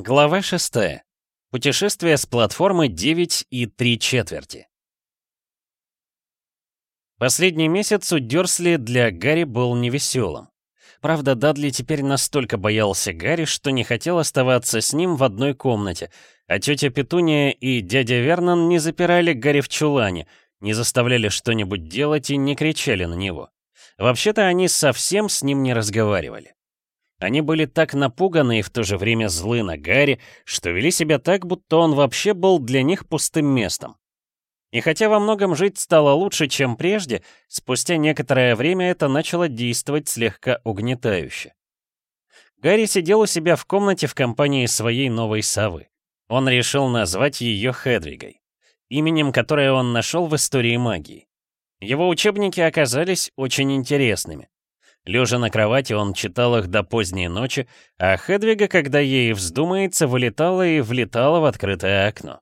Глава 6. Путешествие с платформы 9 и 3 четверти. Последний месяц у Дёрсли для Гарри был невеселым. Правда, Дадли теперь настолько боялся Гарри, что не хотел оставаться с ним в одной комнате, а тетя Петуния и дядя Вернон не запирали Гарри в чулане, не заставляли что-нибудь делать и не кричали на него. Вообще-то они совсем с ним не разговаривали. Они были так напуганы и в то же время злы на Гарри, что вели себя так, будто он вообще был для них пустым местом. И хотя во многом жить стало лучше, чем прежде, спустя некоторое время это начало действовать слегка угнетающе. Гарри сидел у себя в комнате в компании своей новой совы. Он решил назвать ее Хедвигой, именем, которое он нашел в истории магии. Его учебники оказались очень интересными. Лежа на кровати, он читал их до поздней ночи, а Хедвига, когда ей вздумается, вылетала и влетала в открытое окно.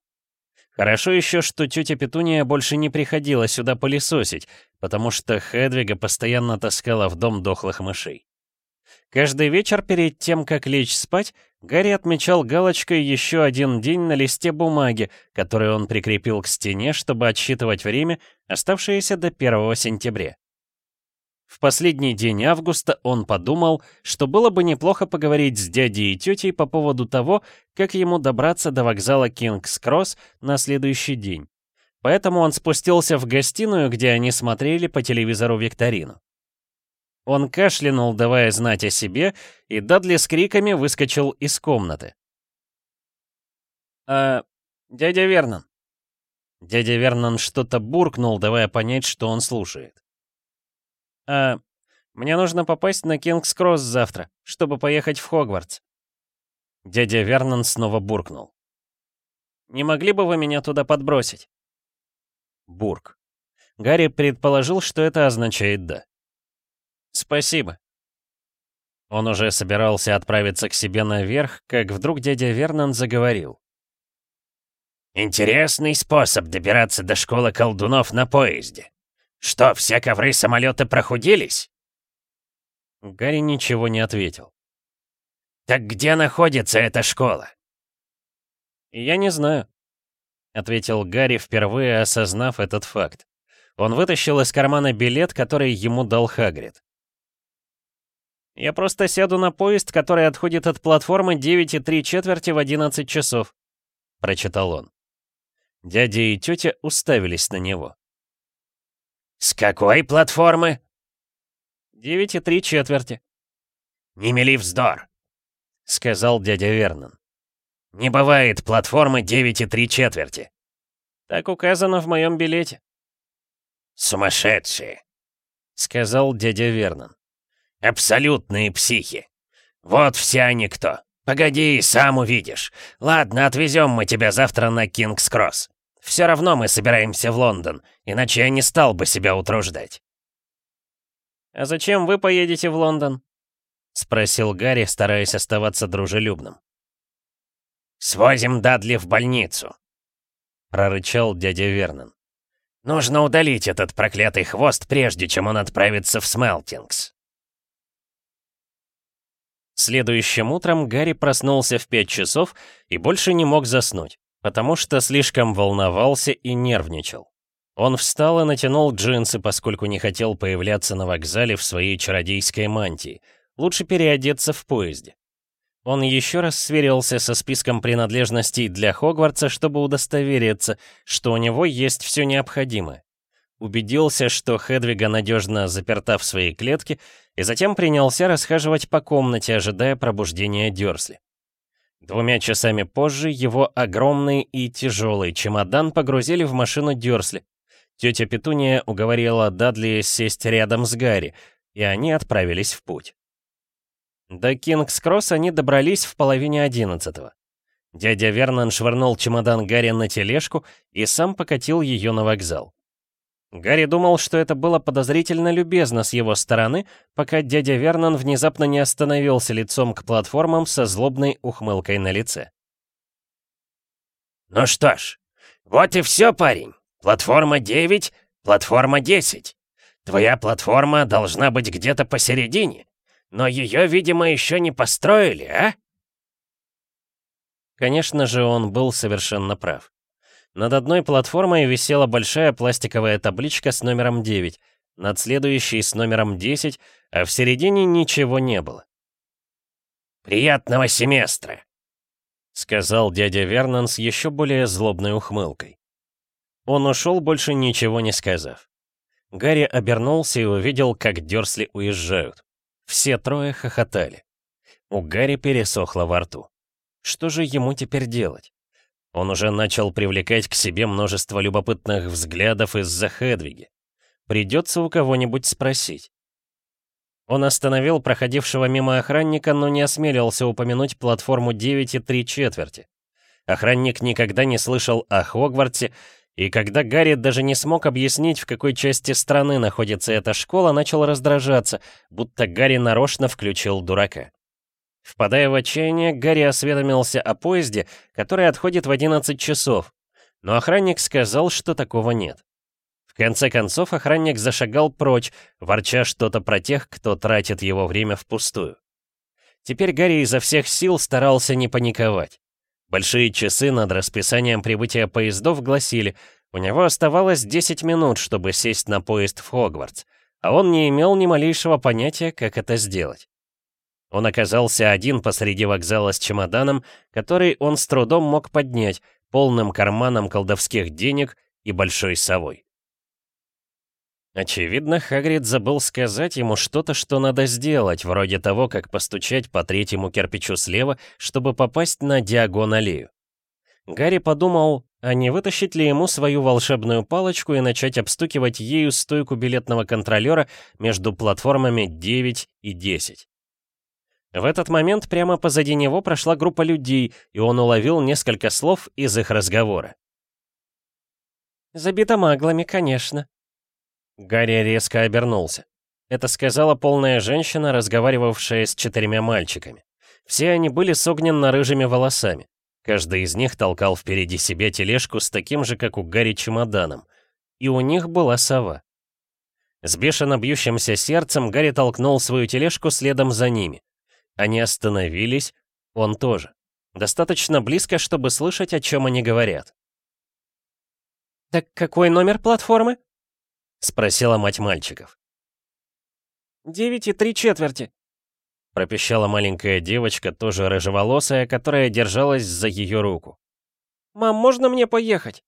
Хорошо еще, что тетя Петуния больше не приходила сюда пылесосить, потому что Хедвига постоянно таскала в дом дохлых мышей. Каждый вечер перед тем, как лечь спать, Гарри отмечал галочкой еще один день на листе бумаги, который он прикрепил к стене, чтобы отсчитывать время, оставшееся до 1 сентября. В последний день августа он подумал, что было бы неплохо поговорить с дядей и тетей по поводу того, как ему добраться до вокзала Кингс-Кросс на следующий день. Поэтому он спустился в гостиную, где они смотрели по телевизору викторину. Он кашлянул, давая знать о себе, и Дадли с криками выскочил из комнаты. «А, дядя Вернон?» Дядя Вернон что-то буркнул, давая понять, что он слушает. «А, мне нужно попасть на Кингс-Кросс завтра, чтобы поехать в Хогвартс». Дядя Вернон снова буркнул. «Не могли бы вы меня туда подбросить?» Бурк. Гарри предположил, что это означает «да». «Спасибо». Он уже собирался отправиться к себе наверх, как вдруг дядя Вернон заговорил. «Интересный способ добираться до школы колдунов на поезде. «Что, все ковры самолета прохудились?» Гарри ничего не ответил. «Так где находится эта школа?» «Я не знаю», — ответил Гарри, впервые осознав этот факт. Он вытащил из кармана билет, который ему дал Хагрид. «Я просто сяду на поезд, который отходит от платформы 9 и 3 четверти в 11 часов», — прочитал он. Дядя и тетя уставились на него. «С какой платформы?» «Девять и три четверти». «Не мели вздор», — сказал дядя Вернон. «Не бывает платформы девять и три четверти». «Так указано в моем билете». «Сумасшедшие», — сказал дядя Вернон. «Абсолютные психи. Вот все они кто. Погоди, сам увидишь. Ладно, отвезем мы тебя завтра на Кингс-Кросс». Все равно мы собираемся в Лондон, иначе я не стал бы себя утруждать». «А зачем вы поедете в Лондон?» — спросил Гарри, стараясь оставаться дружелюбным. «Свозим Дадли в больницу», — прорычал дядя Вернон. «Нужно удалить этот проклятый хвост, прежде чем он отправится в Смелтингс». Следующим утром Гарри проснулся в пять часов и больше не мог заснуть потому что слишком волновался и нервничал. Он встал и натянул джинсы, поскольку не хотел появляться на вокзале в своей чародейской мантии. Лучше переодеться в поезде. Он еще раз сверился со списком принадлежностей для Хогвартса, чтобы удостовериться, что у него есть все необходимое. Убедился, что Хедвига надежно заперта в своей клетке, и затем принялся расхаживать по комнате, ожидая пробуждения Дёрсли. Двумя часами позже его огромный и тяжелый чемодан погрузили в машину Дёрсли. Тетя Петуния уговорила Дадли сесть рядом с Гарри, и они отправились в путь. До Кингс-Кросс они добрались в половине одиннадцатого. Дядя Вернон швырнул чемодан Гарри на тележку и сам покатил ее на вокзал. Гарри думал, что это было подозрительно любезно с его стороны, пока дядя Вернон внезапно не остановился лицом к платформам со злобной ухмылкой на лице. «Ну что ж, вот и все, парень. Платформа 9, платформа 10. Твоя платформа должна быть где-то посередине, но ее, видимо, еще не построили, а?» Конечно же, он был совершенно прав. Над одной платформой висела большая пластиковая табличка с номером 9, над следующей с номером 10, а в середине ничего не было. «Приятного семестра!» — сказал дядя Вернон с еще более злобной ухмылкой. Он ушел, больше ничего не сказав. Гарри обернулся и увидел, как Дёрсли уезжают. Все трое хохотали. У Гарри пересохло во рту. Что же ему теперь делать? Он уже начал привлекать к себе множество любопытных взглядов из-за Хедвиги. Придется у кого-нибудь спросить. Он остановил проходившего мимо охранника, но не осмелился упомянуть платформу 9 и 3 четверти. Охранник никогда не слышал о Хогвартсе, и когда Гарри даже не смог объяснить, в какой части страны находится эта школа, начал раздражаться, будто Гарри нарочно включил дурака. Впадая в отчаяние, Гарри осведомился о поезде, который отходит в 11 часов, но охранник сказал, что такого нет. В конце концов охранник зашагал прочь, ворча что-то про тех, кто тратит его время впустую. Теперь Гарри изо всех сил старался не паниковать. Большие часы над расписанием прибытия поездов гласили, у него оставалось 10 минут, чтобы сесть на поезд в Хогвартс, а он не имел ни малейшего понятия, как это сделать. Он оказался один посреди вокзала с чемоданом, который он с трудом мог поднять, полным карманом колдовских денег и большой совой. Очевидно, Хагрид забыл сказать ему что-то, что надо сделать, вроде того, как постучать по третьему кирпичу слева, чтобы попасть на диагон-аллею. Гарри подумал, а не вытащить ли ему свою волшебную палочку и начать обстукивать ею стойку билетного контролера между платформами 9 и 10. В этот момент прямо позади него прошла группа людей, и он уловил несколько слов из их разговора. «Забито маглами, конечно». Гарри резко обернулся. Это сказала полная женщина, разговаривавшая с четырьмя мальчиками. Все они были с огненно-рыжими волосами. Каждый из них толкал впереди себя тележку с таким же, как у Гарри, чемоданом. И у них была сова. С бешено бьющимся сердцем Гарри толкнул свою тележку следом за ними. Они остановились, он тоже. Достаточно близко, чтобы слышать, о чем они говорят. «Так какой номер платформы?» — спросила мать мальчиков. «Девять и три четверти», — пропищала маленькая девочка, тоже рыжеволосая, которая держалась за ее руку. «Мам, можно мне поехать?»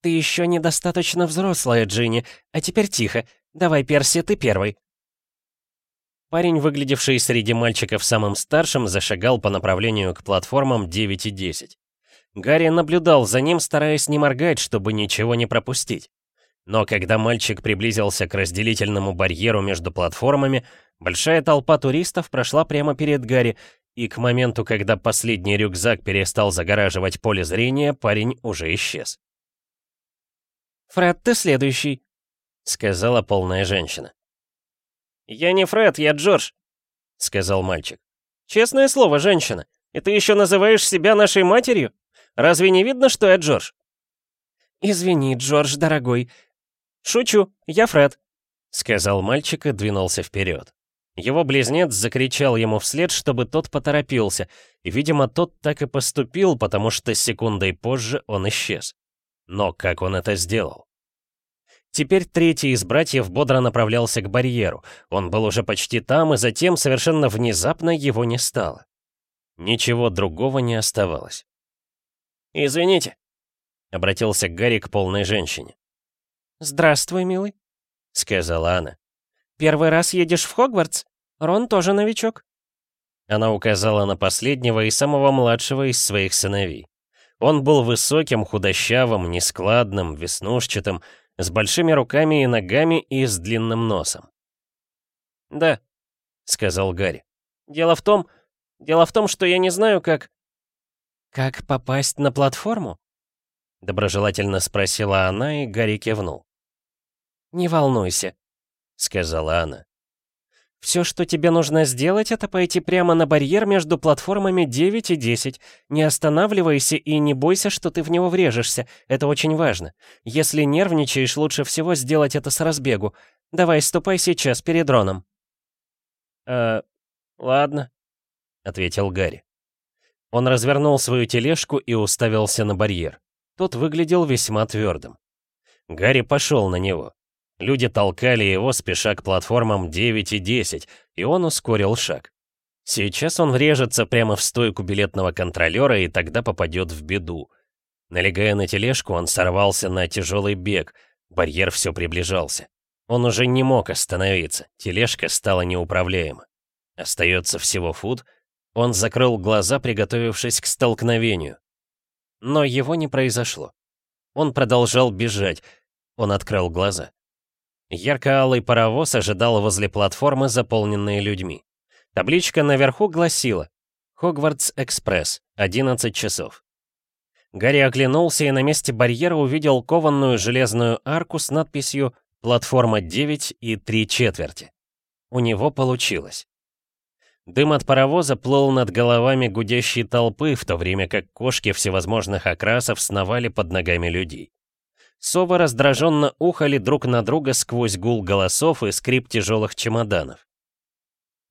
«Ты еще недостаточно взрослая, Джинни, а теперь тихо. Давай, Перси, ты первый». Парень, выглядевший среди мальчиков самым старшим, зашагал по направлению к платформам 9 и 10. Гарри наблюдал за ним, стараясь не моргать, чтобы ничего не пропустить. Но когда мальчик приблизился к разделительному барьеру между платформами, большая толпа туристов прошла прямо перед Гарри, и к моменту, когда последний рюкзак перестал загораживать поле зрения, парень уже исчез. «Фред, ты следующий», — сказала полная женщина. «Я не Фред, я Джордж», — сказал мальчик. «Честное слово, женщина, и ты еще называешь себя нашей матерью? Разве не видно, что я Джордж?» «Извини, Джордж, дорогой». «Шучу, я Фред», — сказал мальчик и двинулся вперед. Его близнец закричал ему вслед, чтобы тот поторопился, и, видимо, тот так и поступил, потому что секундой позже он исчез. Но как он это сделал? Теперь третий из братьев бодро направлялся к барьеру. Он был уже почти там, и затем совершенно внезапно его не стало. Ничего другого не оставалось. «Извините», — обратился Гарри к полной женщине. «Здравствуй, милый», — сказала она. «Первый раз едешь в Хогвартс? Рон тоже новичок». Она указала на последнего и самого младшего из своих сыновей. Он был высоким, худощавым, нескладным, веснушчатым, с большими руками и ногами и с длинным носом. «Да», — сказал Гарри. «Дело в том... Дело в том, что я не знаю, как...» «Как попасть на платформу?» Доброжелательно спросила она, и Гарри кивнул. «Не волнуйся», — сказала она. Все, что тебе нужно сделать, это пойти прямо на барьер между платформами 9 и 10. Не останавливайся и не бойся, что ты в него врежешься. Это очень важно. Если нервничаешь, лучше всего сделать это с разбегу. Давай, ступай сейчас перед Роном. «Э, ладно», — ответил Гарри. Он развернул свою тележку и уставился на барьер. Тот выглядел весьма твердым. Гарри пошел на него. Люди толкали его, спеша к платформам 9 и 10, и он ускорил шаг. Сейчас он врежется прямо в стойку билетного контролера и тогда попадет в беду. Налегая на тележку, он сорвался на тяжелый бег. Барьер все приближался. Он уже не мог остановиться. Тележка стала неуправляема. Остается всего фут. Он закрыл глаза, приготовившись к столкновению. Но его не произошло. Он продолжал бежать. Он открыл глаза. Ярко-алый паровоз ожидал возле платформы, заполненной людьми. Табличка наверху гласила «Хогвартс Экспресс, 11 часов». Гарри оглянулся и на месте барьера увидел кованную железную арку с надписью «Платформа 9 и 3 четверти». У него получилось. Дым от паровоза плыл над головами гудящей толпы, в то время как кошки всевозможных окрасов сновали под ногами людей. Совы раздраженно ухали друг на друга сквозь гул голосов и скрип тяжелых чемоданов.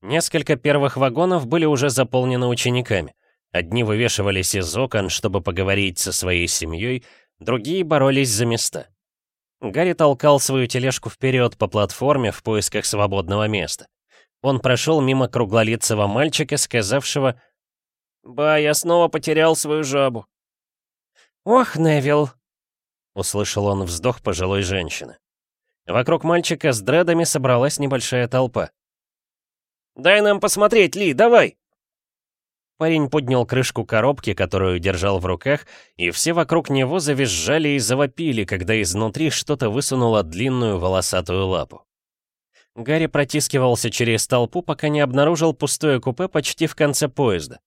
Несколько первых вагонов были уже заполнены учениками. Одни вывешивались из окон, чтобы поговорить со своей семьей, другие боролись за места. Гарри толкал свою тележку вперед по платформе в поисках свободного места. Он прошел мимо круглолицего мальчика, сказавшего «Ба, я снова потерял свою жабу». «Ох, Невил!» — услышал он вздох пожилой женщины. Вокруг мальчика с дредами собралась небольшая толпа. «Дай нам посмотреть, Ли, давай!» Парень поднял крышку коробки, которую держал в руках, и все вокруг него завизжали и завопили, когда изнутри что-то высунуло длинную волосатую лапу. Гарри протискивался через толпу, пока не обнаружил пустое купе почти в конце поезда.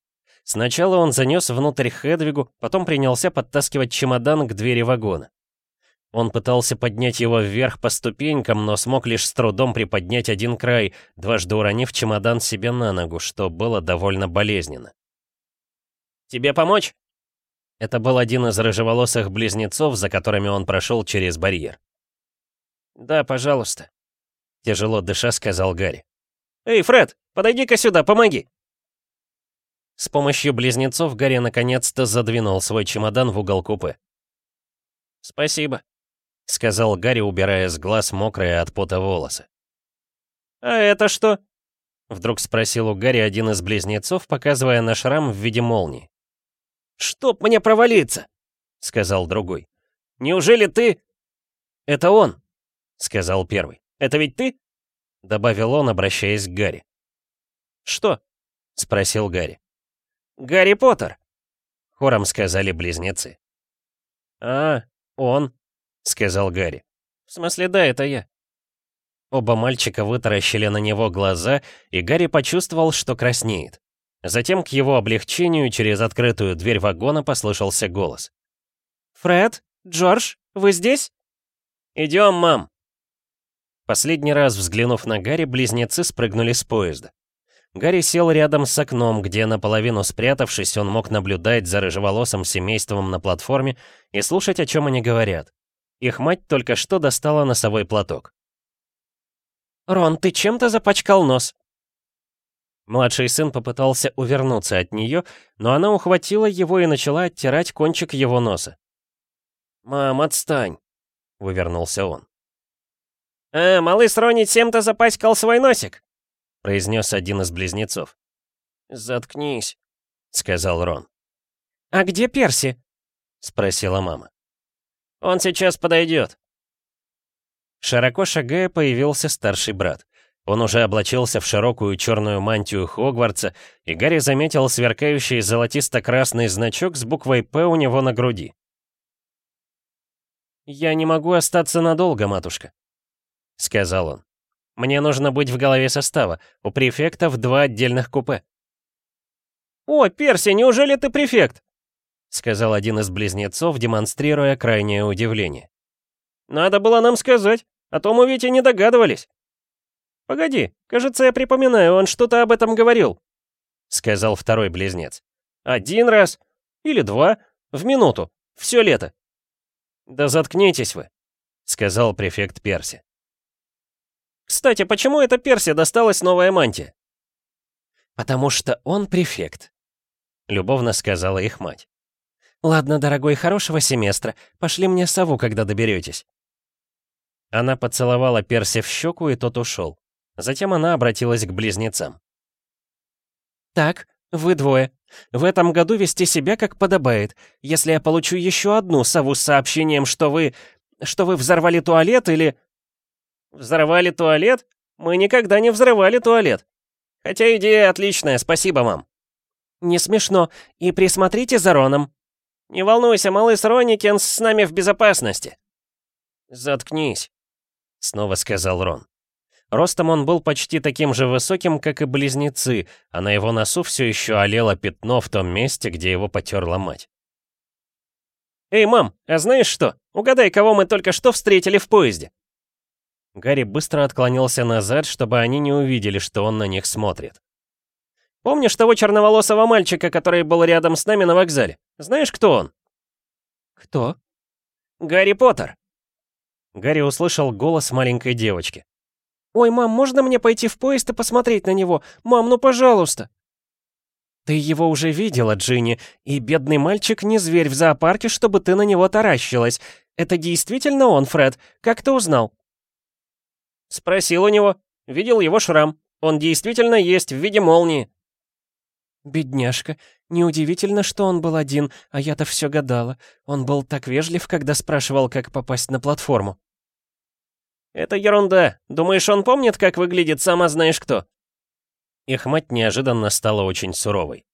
Сначала он занес внутрь Хедвигу, потом принялся подтаскивать чемодан к двери вагона. Он пытался поднять его вверх по ступенькам, но смог лишь с трудом приподнять один край, дважды уронив чемодан себе на ногу, что было довольно болезненно. Тебе помочь?» Это был один из рыжеволосых близнецов, за которыми он прошел через барьер. «Да, пожалуйста», — тяжело дыша сказал Гарри. «Эй, Фред, подойди-ка сюда, помоги!» С помощью близнецов Гарри наконец-то задвинул свой чемодан в угол купе. «Спасибо», — сказал Гарри, убирая с глаз мокрые от пота волосы. «А это что?» — вдруг спросил у Гарри один из близнецов, показывая на шрам в виде молнии. «Чтоб мне провалиться!» — сказал другой. «Неужели ты...» «Это он!» — сказал первый. «Это ведь ты?» — добавил он, обращаясь к Гарри. «Что?» — спросил Гарри. «Гарри Поттер!» — хором сказали близнецы. «А, он!» — сказал Гарри. «В смысле, да, это я». Оба мальчика вытаращили на него глаза, и Гарри почувствовал, что краснеет. Затем к его облегчению через открытую дверь вагона послышался голос. «Фред? Джордж? Вы здесь?» «Идем, мам!» Последний раз взглянув на Гарри, близнецы спрыгнули с поезда. Гарри сел рядом с окном, где, наполовину спрятавшись, он мог наблюдать за рыжеволосым семейством на платформе и слушать, о чем они говорят. Их мать только что достала носовой платок. «Рон, ты чем-то запачкал нос?» Младший сын попытался увернуться от нее, но она ухватила его и начала оттирать кончик его носа. «Мам, отстань!» — вывернулся он. «А, малыш Рони чем-то запаськал свой носик!» — произнес один из близнецов. «Заткнись», — сказал Рон. «А где Перси?» — спросила мама. «Он сейчас подойдет». Широко шагая появился старший брат. Он уже облачился в широкую черную мантию Хогвартса, и Гарри заметил сверкающий золотисто-красный значок с буквой «П» у него на груди. «Я не могу остаться надолго, матушка», — сказал он. «Мне нужно быть в голове состава. У префектов два отдельных купе». «О, Перси, неужели ты префект?» — сказал один из близнецов, демонстрируя крайнее удивление. «Надо было нам сказать, а то мы ведь и не догадывались». «Погоди, кажется, я припоминаю, он что-то об этом говорил», — сказал второй близнец. «Один раз или два в минуту, все лето». «Да заткнитесь вы», — сказал префект Перси. «Кстати, почему это Перси досталась новая мантия?» «Потому что он префект», — любовно сказала их мать. «Ладно, дорогой, хорошего семестра. Пошли мне сову, когда доберетесь». Она поцеловала Перси в щеку, и тот ушел. Затем она обратилась к близнецам. «Так, вы двое. В этом году вести себя как подобает. Если я получу еще одну сову с сообщением, что вы... что вы взорвали туалет или...» «Взорвали туалет? Мы никогда не взрывали туалет. Хотя идея отличная, спасибо, мам». «Не смешно. И присмотрите за Роном». «Не волнуйся, малыш Роникинс с нами в безопасности». «Заткнись», — снова сказал Рон. Ростом он был почти таким же высоким, как и близнецы, а на его носу все еще олело пятно в том месте, где его потерла мать. «Эй, мам, а знаешь что? Угадай, кого мы только что встретили в поезде!» Гарри быстро отклонился назад, чтобы они не увидели, что он на них смотрит. «Помнишь того черноволосого мальчика, который был рядом с нами на вокзале? Знаешь, кто он?» «Кто?» «Гарри Поттер!» Гарри услышал голос маленькой девочки. «Ой, мам, можно мне пойти в поезд и посмотреть на него? Мам, ну пожалуйста!» «Ты его уже видела, Джинни, и бедный мальчик не зверь в зоопарке, чтобы ты на него таращилась. Это действительно он, Фред? Как ты узнал?» «Спросил у него. Видел его шрам. Он действительно есть в виде молнии». «Бедняжка. Неудивительно, что он был один, а я-то все гадала. Он был так вежлив, когда спрашивал, как попасть на платформу». «Это ерунда. Думаешь, он помнит, как выглядит сама знаешь кто?» Их мать неожиданно стала очень суровой.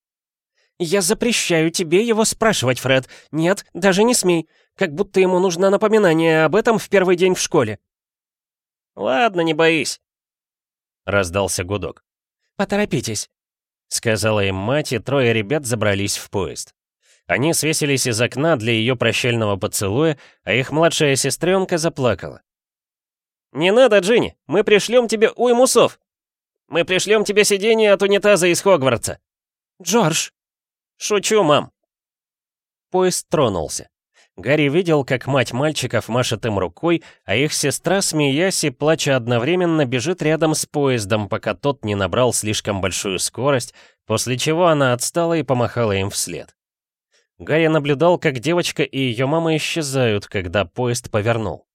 «Я запрещаю тебе его спрашивать, Фред. Нет, даже не смей. Как будто ему нужно напоминание об этом в первый день в школе». «Ладно, не боись», — раздался гудок. «Поторопитесь», — сказала им мать, и трое ребят забрались в поезд. Они свесились из окна для ее прощального поцелуя, а их младшая сестренка заплакала. «Не надо, Джинни, мы пришлем тебе уйму сов. Мы пришлем тебе сиденье от унитаза из Хогвартса». «Джордж!» «Шучу, мам». Поезд тронулся. Гарри видел, как мать мальчиков машет им рукой, а их сестра, смеясь и плача одновременно, бежит рядом с поездом, пока тот не набрал слишком большую скорость, после чего она отстала и помахала им вслед. Гарри наблюдал, как девочка и ее мама исчезают, когда поезд повернул.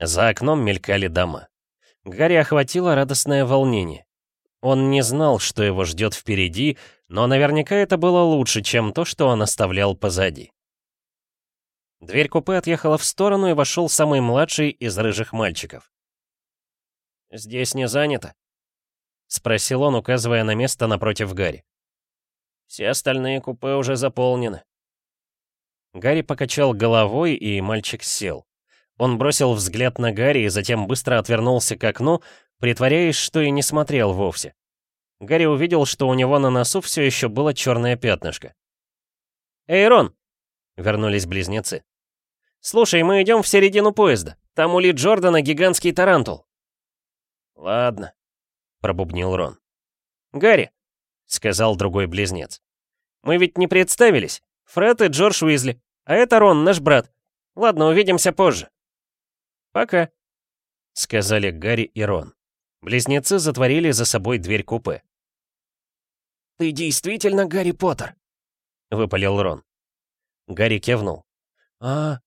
За окном мелькали дома. Гарри охватило радостное волнение. Он не знал, что его ждет впереди, но наверняка это было лучше, чем то, что он оставлял позади. Дверь купе отъехала в сторону, и вошел самый младший из рыжих мальчиков. «Здесь не занято?» — спросил он, указывая на место напротив Гарри. «Все остальные купе уже заполнены». Гарри покачал головой, и мальчик сел. Он бросил взгляд на Гарри и затем быстро отвернулся к окну, притворяясь, что и не смотрел вовсе. Гарри увидел, что у него на носу все еще было черное пятнышко. «Эй, Рон!» — вернулись близнецы. «Слушай, мы идем в середину поезда. Там у Ли Джордана гигантский тарантул». «Ладно», — пробубнил Рон. «Гарри», — сказал другой близнец. «Мы ведь не представились. Фред и Джордж Уизли. А это Рон, наш брат. Ладно, увидимся позже». «Пока», — сказали Гарри и Рон. Близнецы затворили за собой дверь купе. «Ты действительно Гарри Поттер?» — выпалил Рон. Гарри кивнул. «А,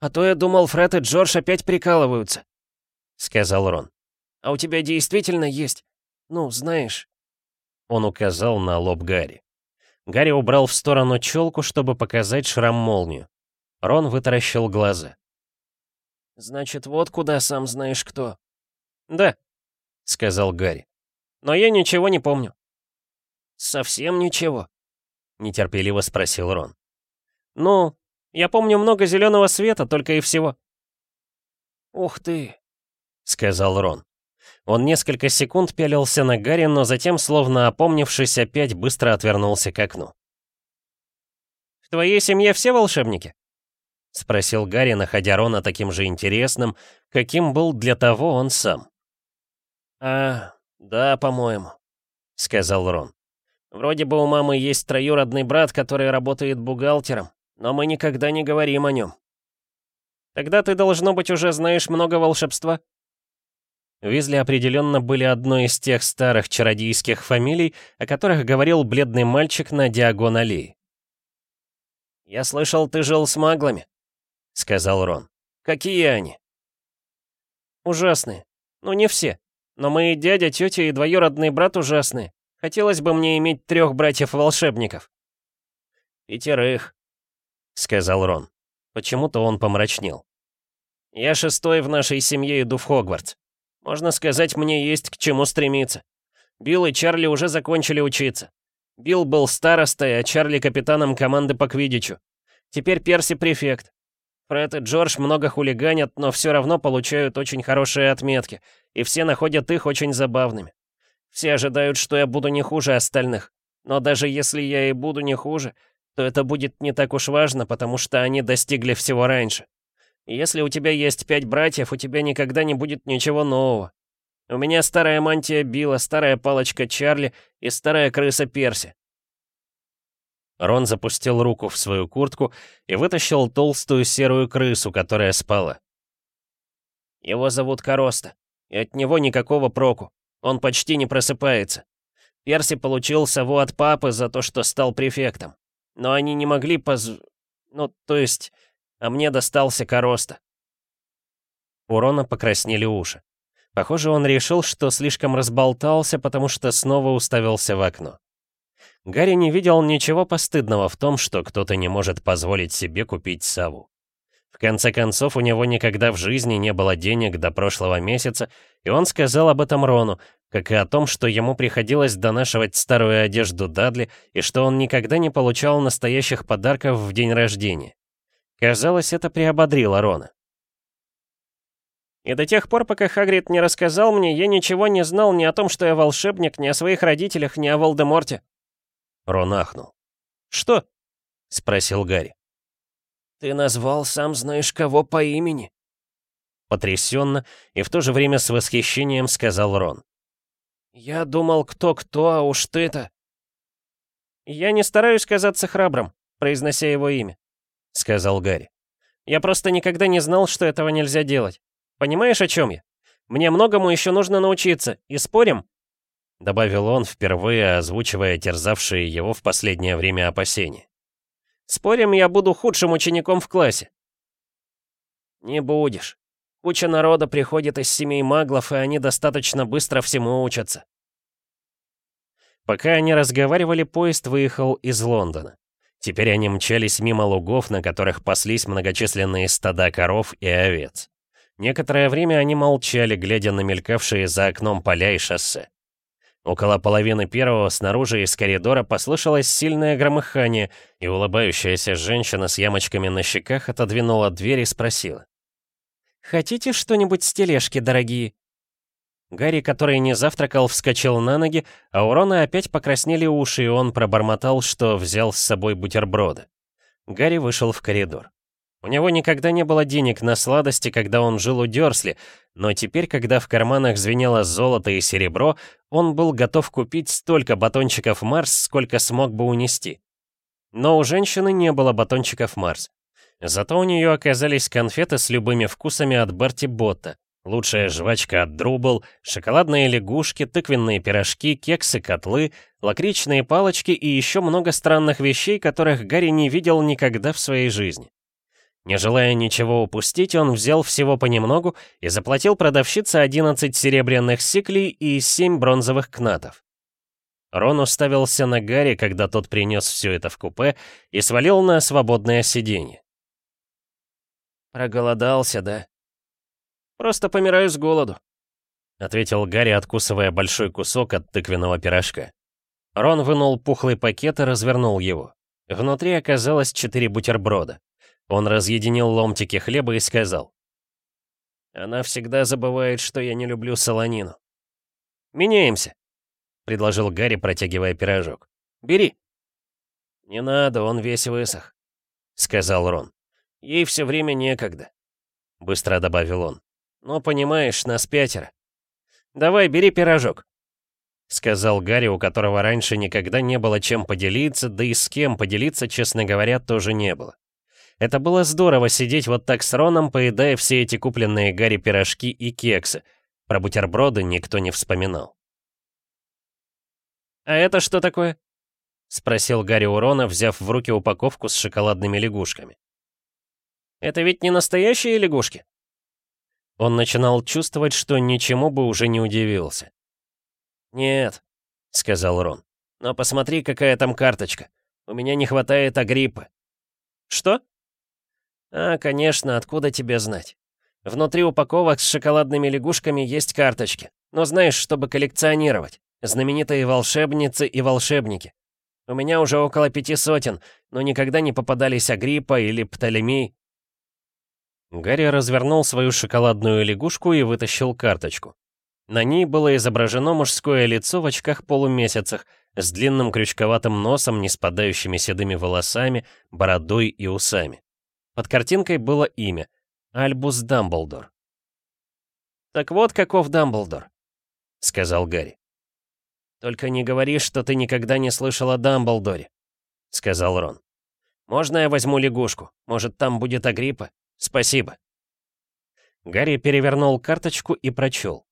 а то я думал, Фред и Джордж опять прикалываются», — сказал Рон. «А у тебя действительно есть, ну, знаешь...» Он указал на лоб Гарри. Гарри убрал в сторону челку, чтобы показать шрам-молнию. Рон вытаращил глаза. «Значит, вот куда сам знаешь кто». «Да», — сказал Гарри. «Но я ничего не помню». «Совсем ничего?» — нетерпеливо спросил Рон. «Ну, я помню много зеленого света, только и всего». «Ух ты!» — сказал Рон. Он несколько секунд пялился на Гарри, но затем, словно опомнившись, опять быстро отвернулся к окну. «В твоей семье все волшебники?» — спросил Гарри, находя Рона таким же интересным, каким был для того он сам. «А, да, по-моему», — сказал Рон. «Вроде бы у мамы есть троюродный брат, который работает бухгалтером, но мы никогда не говорим о нем». «Тогда ты, должно быть, уже знаешь много волшебства?» Визли определенно были одной из тех старых чародейских фамилий, о которых говорил бледный мальчик на диагон аллеи. «Я слышал, ты жил с маглами», — сказал Рон. «Какие они?» «Ужасные. Ну, не все. Но мои дядя, тетя и двоюродный брат ужасные. Хотелось бы мне иметь трех братьев-волшебников». «Пятерых», — сказал Рон. Почему-то он помрачнел. «Я шестой в нашей семье иду в Хогвартс. Можно сказать, мне есть к чему стремиться. Билл и Чарли уже закончили учиться. Билл был старостой, а Чарли капитаном команды по квиддичу. Теперь Перси префект. Фред и Джордж много хулиганят, но все равно получают очень хорошие отметки, и все находят их очень забавными. Все ожидают, что я буду не хуже остальных. Но даже если я и буду не хуже, то это будет не так уж важно, потому что они достигли всего раньше. Если у тебя есть пять братьев, у тебя никогда не будет ничего нового. У меня старая мантия Билла, старая палочка Чарли и старая крыса Перси. Рон запустил руку в свою куртку и вытащил толстую серую крысу, которая спала. Его зовут Короста, и от него никакого проку. Он почти не просыпается. Перси получил сову от папы за то, что стал префектом. Но они не могли поз... Ну, то есть... А мне достался Короста. У Рона покраснели уши. Похоже, он решил, что слишком разболтался, потому что снова уставился в окно. Гарри не видел ничего постыдного в том, что кто-то не может позволить себе купить сову. В конце концов, у него никогда в жизни не было денег до прошлого месяца, и он сказал об этом Рону, как и о том, что ему приходилось донашивать старую одежду Дадли и что он никогда не получал настоящих подарков в день рождения. Казалось, это приободрило Рона. И до тех пор, пока Хагрид не рассказал мне, я ничего не знал ни о том, что я волшебник, ни о своих родителях, ни о Волдеморте. Рон ахнул. «Что?» — спросил Гарри. «Ты назвал сам знаешь кого по имени?» Потрясенно и в то же время с восхищением сказал Рон. «Я думал, кто-кто, а уж ты-то...» «Я не стараюсь казаться храбрым, произнося его имя», — сказал Гарри. «Я просто никогда не знал, что этого нельзя делать. Понимаешь, о чем я? Мне многому еще нужно научиться, и спорим?» Добавил он, впервые озвучивая терзавшие его в последнее время опасения. «Спорим, я буду худшим учеником в классе?» «Не будешь. Куча народа приходит из семей маглов, и они достаточно быстро всему учатся». Пока они разговаривали, поезд выехал из Лондона. Теперь они мчались мимо лугов, на которых паслись многочисленные стада коров и овец. Некоторое время они молчали, глядя на мелькавшие за окном поля и шоссе. Около половины первого снаружи из коридора послышалось сильное громыхание, и улыбающаяся женщина с ямочками на щеках отодвинула дверь и спросила. «Хотите что-нибудь с тележки, дорогие?» Гарри, который не завтракал, вскочил на ноги, а у Рона опять покраснели уши, и он пробормотал, что взял с собой бутерброды. Гарри вышел в коридор. У него никогда не было денег на сладости, когда он жил у Дёрсли, но теперь, когда в карманах звенело золото и серебро, он был готов купить столько батончиков Марс, сколько смог бы унести. Но у женщины не было батончиков Марс. Зато у нее оказались конфеты с любыми вкусами от Берти Ботта, лучшая жвачка от Друбл, шоколадные лягушки, тыквенные пирожки, кексы, котлы, лакричные палочки и еще много странных вещей, которых Гарри не видел никогда в своей жизни. Не желая ничего упустить, он взял всего понемногу и заплатил продавщице 11 серебряных сиклей и 7 бронзовых кнатов. Рон уставился на Гарри, когда тот принес все это в купе и свалил на свободное сиденье. «Проголодался, да?» «Просто помираю с голоду», — ответил Гарри, откусывая большой кусок от тыквенного пирожка. Рон вынул пухлый пакет и развернул его. Внутри оказалось четыре бутерброда. Он разъединил ломтики хлеба и сказал. «Она всегда забывает, что я не люблю солонину». «Меняемся», — предложил Гарри, протягивая пирожок. «Бери». «Не надо, он весь высох», — сказал Рон. «Ей все время некогда», — быстро добавил он. «Ну, понимаешь, нас пятеро». «Давай, бери пирожок», — сказал Гарри, у которого раньше никогда не было чем поделиться, да и с кем поделиться, честно говоря, тоже не было. Это было здорово сидеть вот так с Роном, поедая все эти купленные Гарри пирожки и кексы. Про бутерброды никто не вспоминал. «А это что такое?» — спросил Гарри у Рона, взяв в руки упаковку с шоколадными лягушками. «Это ведь не настоящие лягушки?» Он начинал чувствовать, что ничему бы уже не удивился. «Нет», — сказал Рон. «Но посмотри, какая там карточка. У меня не хватает агриппы». «Что?» «А, конечно, откуда тебе знать? Внутри упаковок с шоколадными лягушками есть карточки. Но знаешь, чтобы коллекционировать. Знаменитые волшебницы и волшебники. У меня уже около пяти сотен, но никогда не попадались Агриппа или Птолемей. Гарри развернул свою шоколадную лягушку и вытащил карточку. На ней было изображено мужское лицо в очках-полумесяцах, с длинным крючковатым носом, не спадающими седыми волосами, бородой и усами. Под картинкой было имя — Альбус Дамблдор. «Так вот каков Дамблдор», — сказал Гарри. «Только не говори, что ты никогда не слышал о Дамблдоре», — сказал Рон. «Можно я возьму лягушку? Может, там будет Агриппа? Спасибо». Гарри перевернул карточку и прочел.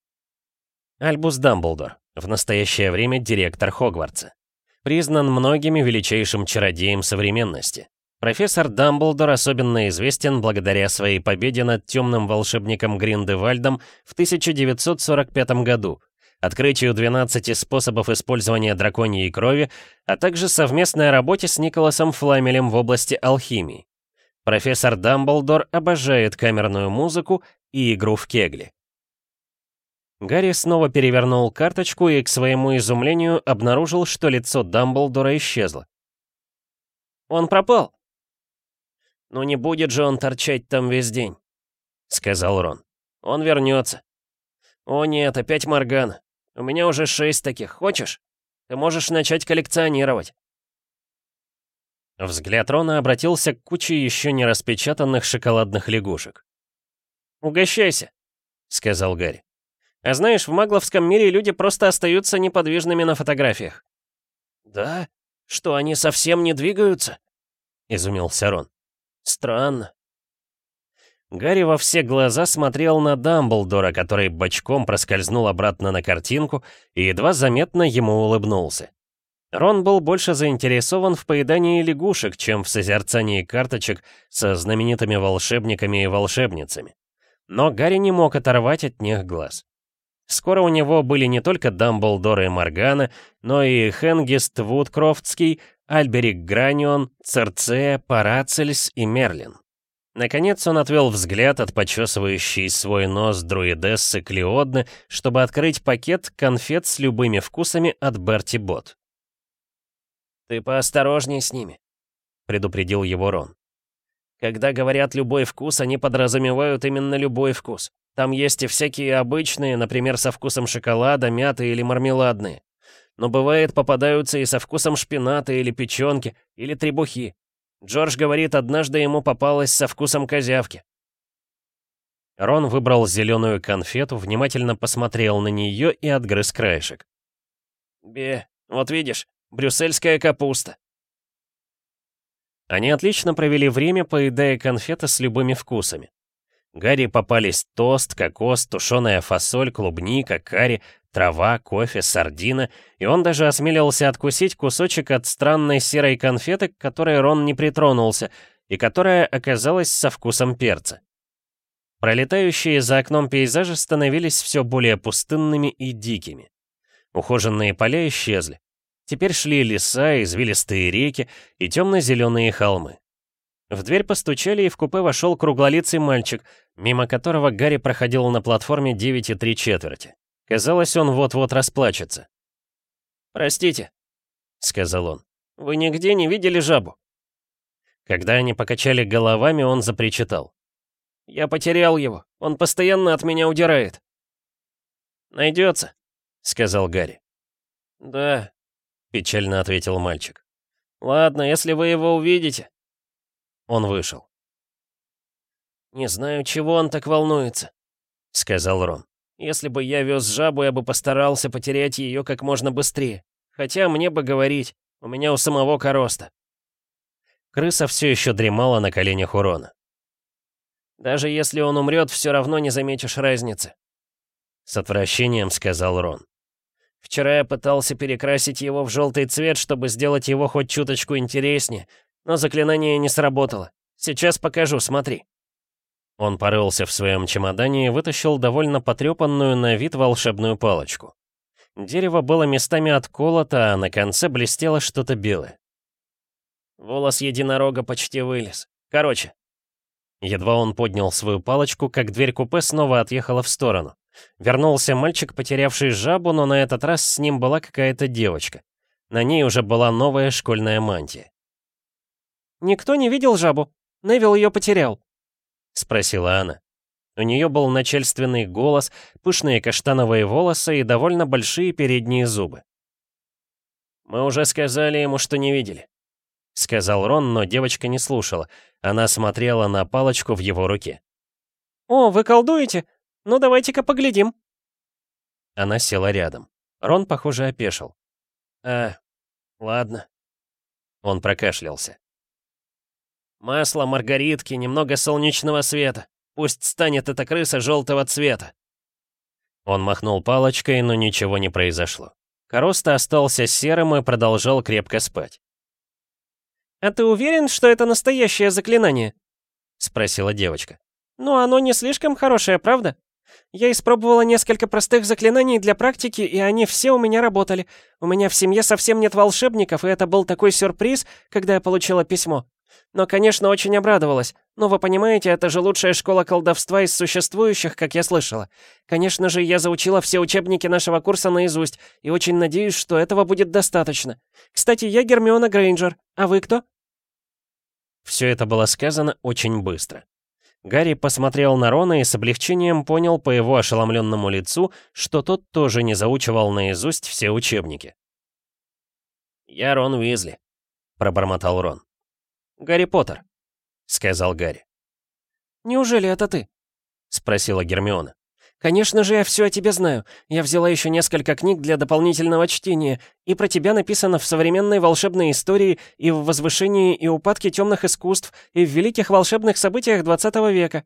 Альбус Дамблдор, в настоящее время директор Хогвартса. Признан многими величайшим чародеем современности. Профессор Дамблдор особенно известен благодаря своей победе над темным волшебником Гриндевальдом в 1945 году, открытию 12 способов использования драконьей крови, а также совместной работе с Николасом Фламелем в области алхимии. Профессор Дамблдор обожает камерную музыку и игру в кегли. Гарри снова перевернул карточку и, к своему изумлению, обнаружил, что лицо Дамблдора исчезло. «Он пропал!» «Ну не будет же он торчать там весь день», — сказал Рон. «Он вернется». «О нет, опять Моргана. У меня уже шесть таких. Хочешь? Ты можешь начать коллекционировать». Взгляд Рона обратился к куче еще не распечатанных шоколадных лягушек. «Угощайся», — сказал Гарри. А знаешь, в магловском мире люди просто остаются неподвижными на фотографиях. Да? Что, они совсем не двигаются? Изумился Рон. Странно. Гарри во все глаза смотрел на Дамблдора, который бочком проскользнул обратно на картинку и едва заметно ему улыбнулся. Рон был больше заинтересован в поедании лягушек, чем в созерцании карточек со знаменитыми волшебниками и волшебницами. Но Гарри не мог оторвать от них глаз. Скоро у него были не только Дамблдор и Моргана, но и Хенгист Вудкрофтский, Альберик Гранион, Церцея, Парацельс и Мерлин. Наконец он отвел взгляд от почесывающей свой нос друидессы Клеодны, чтобы открыть пакет конфет с любыми вкусами от Берти Бот. «Ты поосторожней с ними», — предупредил его Рон. «Когда говорят «любой вкус», они подразумевают именно любой вкус. Там есть и всякие обычные, например, со вкусом шоколада, мяты или мармеладные. Но бывает попадаются и со вкусом шпината или печенки, или требухи. Джордж говорит, однажды ему попалось со вкусом козявки. Рон выбрал зеленую конфету, внимательно посмотрел на нее и отгрыз краешек. «Бе, вот видишь, брюссельская капуста». Они отлично провели время, поедая конфеты с любыми вкусами. Гарри попались тост, кокос, тушеная фасоль, клубника, карри, трава, кофе, сардина, и он даже осмелился откусить кусочек от странной серой конфеты, к которой Рон не притронулся, и которая оказалась со вкусом перца. Пролетающие за окном пейзажи становились все более пустынными и дикими. Ухоженные поля исчезли. Теперь шли леса, извилистые реки и темно-зеленые холмы. В дверь постучали, и в купе вошел круглолицый мальчик, мимо которого Гарри проходил на платформе 9 и 3 четверти. Казалось, он вот-вот расплачется. «Простите», — сказал он, — «вы нигде не видели жабу?» Когда они покачали головами, он запричитал. «Я потерял его, он постоянно от меня удирает». «Найдется», — сказал Гарри. «Да», — печально ответил мальчик. «Ладно, если вы его увидите, он вышел. «Не знаю, чего он так волнуется», — сказал Рон. «Если бы я вез жабу, я бы постарался потерять ее как можно быстрее. Хотя мне бы говорить, у меня у самого короста». Крыса все еще дремала на коленях у Рона. «Даже если он умрет, все равно не заметишь разницы», — с отвращением сказал Рон. Вчера я пытался перекрасить его в желтый цвет, чтобы сделать его хоть чуточку интереснее, но заклинание не сработало. Сейчас покажу, смотри». Он порылся в своем чемодане и вытащил довольно потрепанную на вид волшебную палочку. Дерево было местами отколото, а на конце блестело что-то белое. Волос единорога почти вылез. Короче. Едва он поднял свою палочку, как дверь купе снова отъехала в сторону. Вернулся мальчик, потерявший жабу, но на этот раз с ним была какая-то девочка. На ней уже была новая школьная мантия. «Никто не видел жабу? Невил ее потерял», — спросила она. У нее был начальственный голос, пышные каштановые волосы и довольно большие передние зубы. «Мы уже сказали ему, что не видели», — сказал Рон, но девочка не слушала. Она смотрела на палочку в его руке. «О, вы колдуете? Ну давайте-ка поглядим». Она села рядом. Рон, похоже, опешил. «А, ладно». Он прокашлялся. «Масло, маргаритки, немного солнечного света. Пусть станет эта крыса желтого цвета». Он махнул палочкой, но ничего не произошло. Короста остался серым и продолжал крепко спать. «А ты уверен, что это настоящее заклинание?» — спросила девочка. «Ну, оно не слишком хорошее, правда? Я испробовала несколько простых заклинаний для практики, и они все у меня работали. У меня в семье совсем нет волшебников, и это был такой сюрприз, когда я получила письмо. Но, конечно, очень обрадовалась. Но вы понимаете, это же лучшая школа колдовства из существующих, как я слышала. Конечно же, я заучила все учебники нашего курса наизусть, и очень надеюсь, что этого будет достаточно. Кстати, я Гермиона Грейнджер. А вы кто? Все это было сказано очень быстро. Гарри посмотрел на Рона и с облегчением понял по его ошеломленному лицу, что тот тоже не заучивал наизусть все учебники. «Я Рон Уизли», — пробормотал Рон. «Гарри Поттер», — сказал Гарри. «Неужели это ты?» — спросила Гермиона. «Конечно же, я все о тебе знаю. Я взяла еще несколько книг для дополнительного чтения, и про тебя написано в современной волшебной истории, и в возвышении и упадке темных искусств, и в великих волшебных событиях 20 века».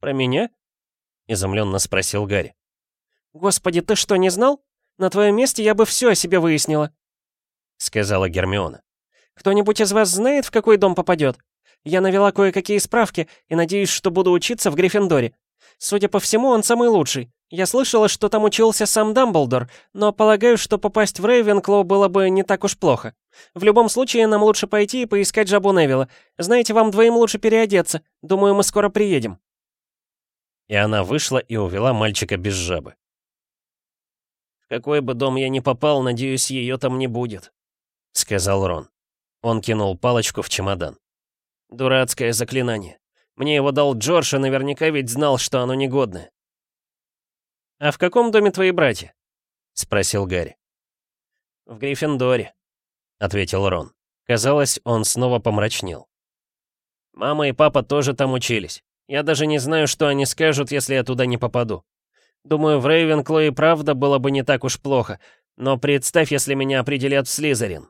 «Про меня?» — изумленно спросил Гарри. «Господи, ты что, не знал? На твоем месте я бы все о себе выяснила», — сказала Гермиона. «Кто-нибудь из вас знает, в какой дом попадет? Я навела кое-какие справки и надеюсь, что буду учиться в Гриффиндоре. Судя по всему, он самый лучший. Я слышала, что там учился сам Дамблдор, но полагаю, что попасть в Рейвенклоу было бы не так уж плохо. В любом случае, нам лучше пойти и поискать Жабу Невилла. Знаете, вам двоим лучше переодеться. Думаю, мы скоро приедем». И она вышла и увела мальчика без жабы. «В какой бы дом я ни попал, надеюсь, ее там не будет», — сказал Рон. Он кинул палочку в чемодан. «Дурацкое заклинание. Мне его дал Джордж, и наверняка ведь знал, что оно негодное». «А в каком доме твои братья?» — спросил Гарри. «В Гриффиндоре», — ответил Рон. Казалось, он снова помрачнел. «Мама и папа тоже там учились. Я даже не знаю, что они скажут, если я туда не попаду. Думаю, в Рейвенкло и правда было бы не так уж плохо, но представь, если меня определят в Слизерин».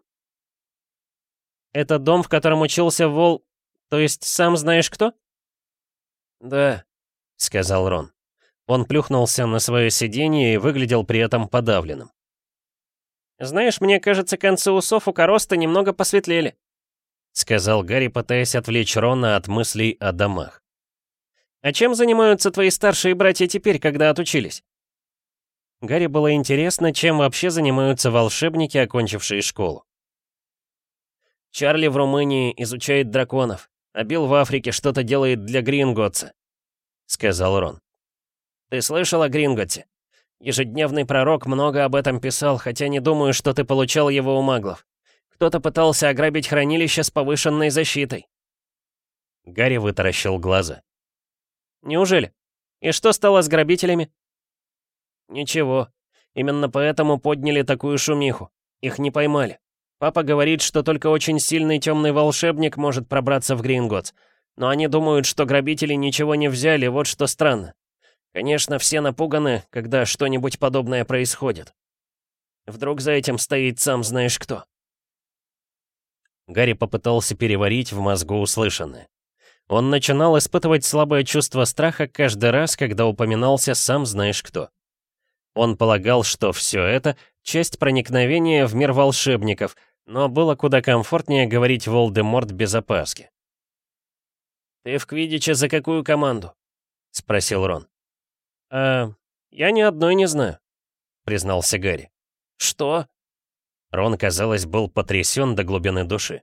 «Это дом, в котором учился Вол... То есть сам знаешь кто?» «Да», — сказал Рон. Он плюхнулся на свое сиденье и выглядел при этом подавленным. «Знаешь, мне кажется, концы усов у Короста немного посветлели», — сказал Гарри, пытаясь отвлечь Рона от мыслей о домах. «А чем занимаются твои старшие братья теперь, когда отучились?» Гарри было интересно, чем вообще занимаются волшебники, окончившие школу. «Чарли в Румынии изучает драконов, а Билл в Африке что-то делает для Гринготса», — сказал Рон. «Ты слышал о Гринготсе? Ежедневный пророк много об этом писал, хотя не думаю, что ты получал его у маглов. Кто-то пытался ограбить хранилище с повышенной защитой». Гарри вытаращил глаза. «Неужели? И что стало с грабителями?» «Ничего. Именно поэтому подняли такую шумиху. Их не поймали. Папа говорит, что только очень сильный темный волшебник может пробраться в Гринготс. Но они думают, что грабители ничего не взяли, вот что странно. Конечно, все напуганы, когда что-нибудь подобное происходит. Вдруг за этим стоит сам знаешь кто. Гарри попытался переварить в мозгу услышанное. Он начинал испытывать слабое чувство страха каждый раз, когда упоминался сам знаешь кто. Он полагал, что все это — часть проникновения в мир волшебников, но было куда комфортнее говорить Волдеморт без опаски. «Ты в Квидиче за какую команду?» — спросил Рон. «А, я ни одной не знаю», — признался Гарри. «Что?» Рон, казалось, был потрясен до глубины души.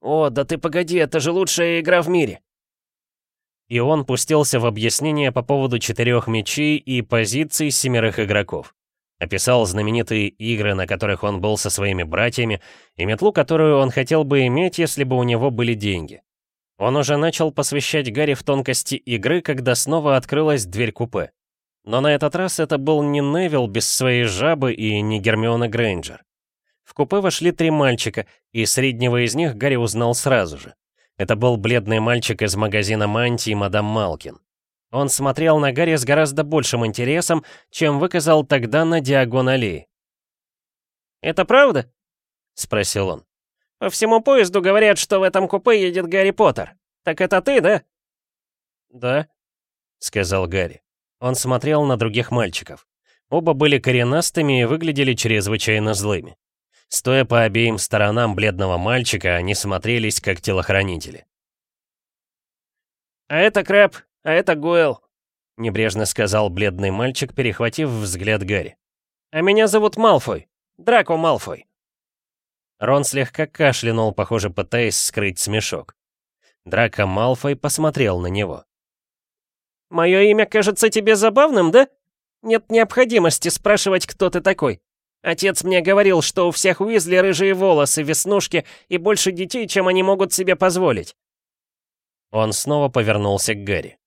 «О, да ты погоди, это же лучшая игра в мире!» И он пустился в объяснение по поводу четырех мечей и позиций семерых игроков. Описал знаменитые игры, на которых он был со своими братьями, и метлу, которую он хотел бы иметь, если бы у него были деньги. Он уже начал посвящать Гарри в тонкости игры, когда снова открылась дверь купе. Но на этот раз это был не Невил без своей жабы и не Гермиона Грейнджер. В купе вошли три мальчика, и среднего из них Гарри узнал сразу же. Это был бледный мальчик из магазина мантии мадам Малкин. Он смотрел на Гарри с гораздо большим интересом, чем выказал тогда на диагон аллеи. «Это правда?» — спросил он. «По всему поезду говорят, что в этом купе едет Гарри Поттер. Так это ты, да?» «Да», — сказал Гарри. Он смотрел на других мальчиков. Оба были коренастыми и выглядели чрезвычайно злыми. Стоя по обеим сторонам бледного мальчика, они смотрелись как телохранители. «А это Крэп, а это Гойл», — небрежно сказал бледный мальчик, перехватив взгляд Гарри. «А меня зовут Малфой. Драко Малфой». Рон слегка кашлянул, похоже, пытаясь скрыть смешок. Драко Малфой посмотрел на него. «Мое имя кажется тебе забавным, да? Нет необходимости спрашивать, кто ты такой. Отец мне говорил, что у всех Уизли рыжие волосы, веснушки и больше детей, чем они могут себе позволить. Он снова повернулся к Гарри.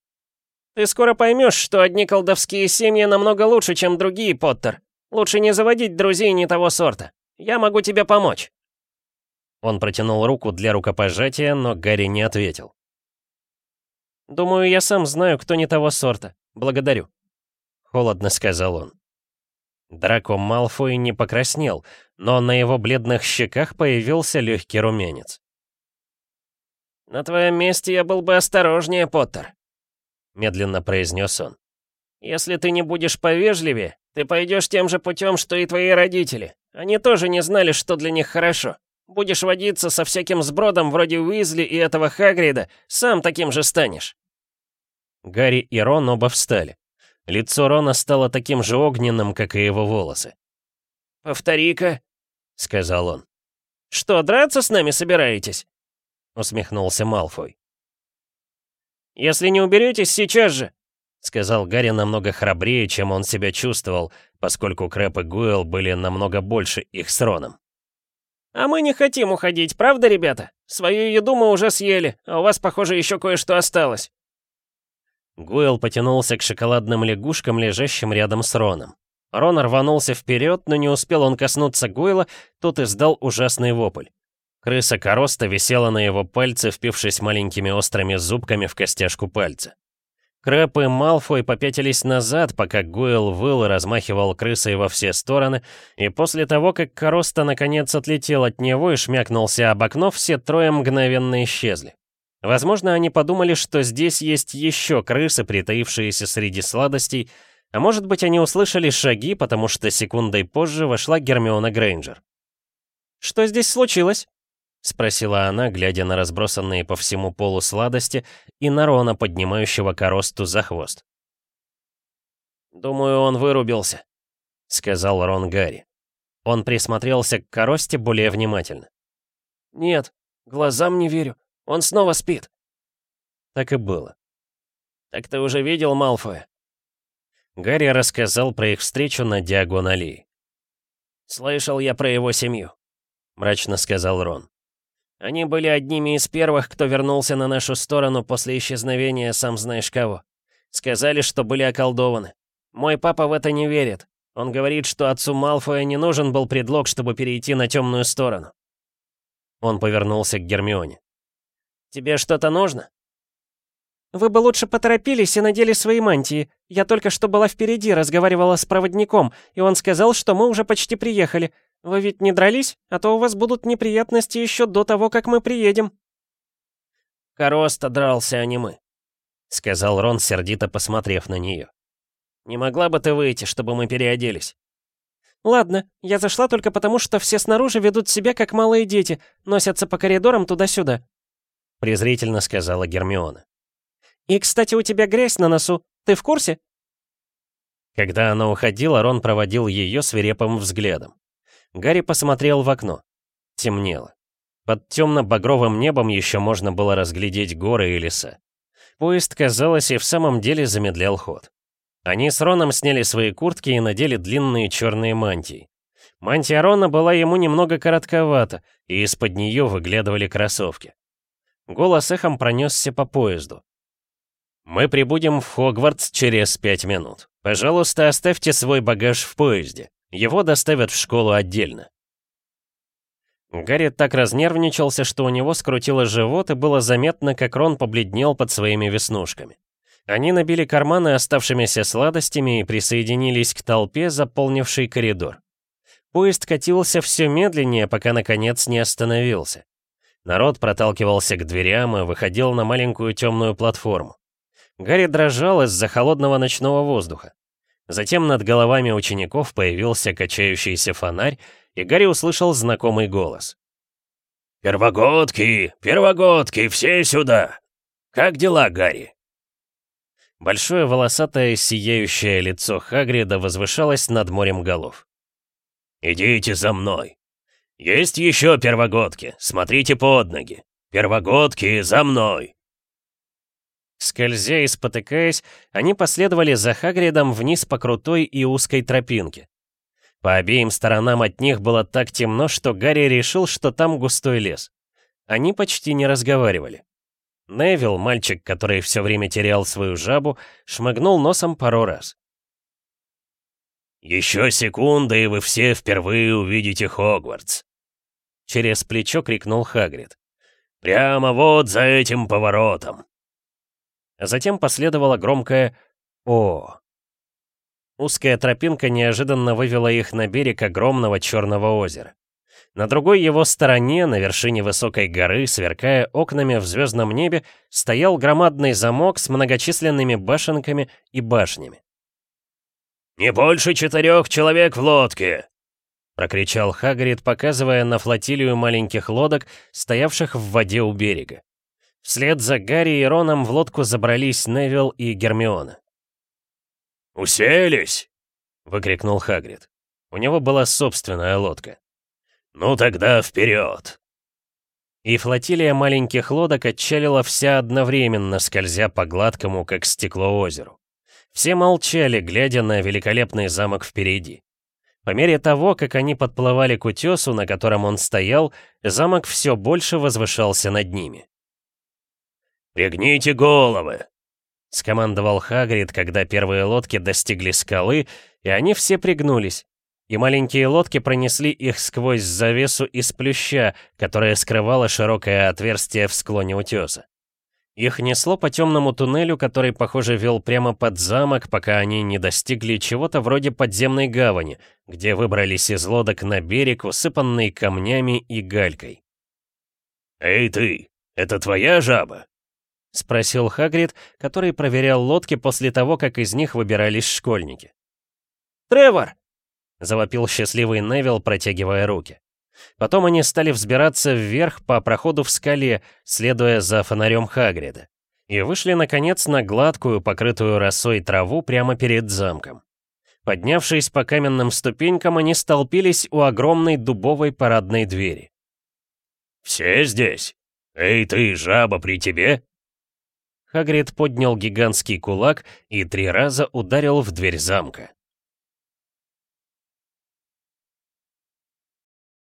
«Ты скоро поймешь, что одни колдовские семьи намного лучше, чем другие, Поттер. Лучше не заводить друзей не того сорта. Я могу тебе помочь». Он протянул руку для рукопожатия, но Гарри не ответил. «Думаю, я сам знаю, кто не того сорта. Благодарю», — холодно сказал он. Драко Малфой не покраснел, но на его бледных щеках появился легкий румянец. «На твоем месте я был бы осторожнее, Поттер», — медленно произнес он. «Если ты не будешь повежливее, ты пойдешь тем же путем, что и твои родители. Они тоже не знали, что для них хорошо. Будешь водиться со всяким сбродом вроде Уизли и этого Хагрида, сам таким же станешь». Гарри и Рон оба встали. Лицо Рона стало таким же огненным, как и его волосы. «Повтори-ка», — сказал он. «Что, драться с нами собираетесь?» — усмехнулся Малфой. «Если не уберетесь, сейчас же!» — сказал Гарри намного храбрее, чем он себя чувствовал, поскольку Крэп и Гуэлл были намного больше их с Роном. «А мы не хотим уходить, правда, ребята? Свою еду мы уже съели, а у вас, похоже, еще кое-что осталось». Гуэлл потянулся к шоколадным лягушкам, лежащим рядом с Роном. Рон рванулся вперед, но не успел он коснуться Гуэлла, тот издал ужасный вопль. Крыса Короста висела на его пальце, впившись маленькими острыми зубками в костяшку пальца. Крэп и Малфой попятились назад, пока Гуэлл выл и размахивал крысой во все стороны, и после того, как Короста наконец отлетел от него и шмякнулся об окно, все трое мгновенно исчезли. Возможно, они подумали, что здесь есть еще крысы, притаившиеся среди сладостей, а может быть, они услышали шаги, потому что секундой позже вошла Гермиона Грейнджер. «Что здесь случилось?» — спросила она, глядя на разбросанные по всему полу сладости и на Рона, поднимающего коросту за хвост. «Думаю, он вырубился», — сказал Рон Гарри. Он присмотрелся к коросте более внимательно. «Нет, глазам не верю. Он снова спит». Так и было. «Так ты уже видел Малфоя?» Гарри рассказал про их встречу на Диагоналии. «Слышал я про его семью», — мрачно сказал Рон. «Они были одними из первых, кто вернулся на нашу сторону после исчезновения сам знаешь кого. Сказали, что были околдованы. Мой папа в это не верит. Он говорит, что отцу Малфоя не нужен был предлог, чтобы перейти на темную сторону». Он повернулся к Гермионе. «Тебе что-то нужно?» «Вы бы лучше поторопились и надели свои мантии. Я только что была впереди, разговаривала с проводником, и он сказал, что мы уже почти приехали. Вы ведь не дрались? А то у вас будут неприятности еще до того, как мы приедем». «Короста дрался, а не мы», — сказал Рон, сердито посмотрев на нее. Не могла бы ты выйти, чтобы мы переоделись?» «Ладно, я зашла только потому, что все снаружи ведут себя как малые дети, носятся по коридорам туда-сюда», — презрительно сказала Гермиона. «И, кстати, у тебя грязь на носу. Ты в курсе?» Когда она уходила, Рон проводил ее свирепым взглядом. Гарри посмотрел в окно. Темнело. Под темно-багровым небом еще можно было разглядеть горы и леса. Поезд, казалось, и в самом деле замедлял ход. Они с Роном сняли свои куртки и надели длинные черные мантии. Мантия Рона была ему немного коротковата, и из-под нее выглядывали кроссовки. Голос эхом пронесся по поезду. «Мы прибудем в Хогвартс через пять минут. Пожалуйста, оставьте свой багаж в поезде. Его доставят в школу отдельно». Гарри так разнервничался, что у него скрутило живот, и было заметно, как Рон побледнел под своими веснушками. Они набили карманы оставшимися сладостями и присоединились к толпе, заполнившей коридор. Поезд катился все медленнее, пока наконец не остановился. Народ проталкивался к дверям и выходил на маленькую темную платформу. Гарри дрожал из-за холодного ночного воздуха. Затем над головами учеников появился качающийся фонарь, и Гарри услышал знакомый голос. «Первогодки! Первогодки! Все сюда! Как дела, Гарри?» Большое волосатое сияющее лицо Хагрида возвышалось над морем голов. «Идите за мной. Есть еще первогодки, смотрите под ноги. Первогодки, за мной!» Скользя и спотыкаясь, они последовали за Хагридом вниз по крутой и узкой тропинке. По обеим сторонам от них было так темно, что Гарри решил, что там густой лес. Они почти не разговаривали. Невил, мальчик, который все время терял свою жабу, шмыгнул носом пару раз. «Еще секунда, и вы все впервые увидите Хогвартс!» Через плечо крикнул Хагрид. «Прямо вот за этим поворотом!» Затем последовало громкое «О». Узкая тропинка неожиданно вывела их на берег огромного черного озера. На другой его стороне, на вершине высокой горы, сверкая окнами в звездном небе, стоял громадный замок с многочисленными башенками и башнями. «Не больше четырех человек в лодке!» — прокричал Хагрид, показывая на флотилию маленьких лодок, стоявших в воде у берега. Вслед за Гарри и Роном в лодку забрались Невил и Гермиона. «Уселись!» — выкрикнул Хагрид. У него была собственная лодка. «Ну тогда вперед!» И флотилия маленьких лодок отчалила вся одновременно, скользя по гладкому, как стекло, озеру. Все молчали, глядя на великолепный замок впереди. По мере того, как они подплывали к утесу, на котором он стоял, замок все больше возвышался над ними. «Пригните головы!» — скомандовал Хагрид, когда первые лодки достигли скалы, и они все пригнулись и маленькие лодки пронесли их сквозь завесу из плюща, которая скрывала широкое отверстие в склоне утеса. Их несло по темному туннелю, который, похоже, вел прямо под замок, пока они не достигли чего-то вроде подземной гавани, где выбрались из лодок на берег, усыпанный камнями и галькой. «Эй ты, это твоя жаба?» — спросил Хагрид, который проверял лодки после того, как из них выбирались школьники. «Тревор!» — завопил счастливый Невил, протягивая руки. Потом они стали взбираться вверх по проходу в скале, следуя за фонарем Хагрида, и вышли, наконец, на гладкую, покрытую росой траву прямо перед замком. Поднявшись по каменным ступенькам, они столпились у огромной дубовой парадной двери. «Все здесь? Эй ты, жаба, при тебе?» Хагрид поднял гигантский кулак и три раза ударил в дверь замка.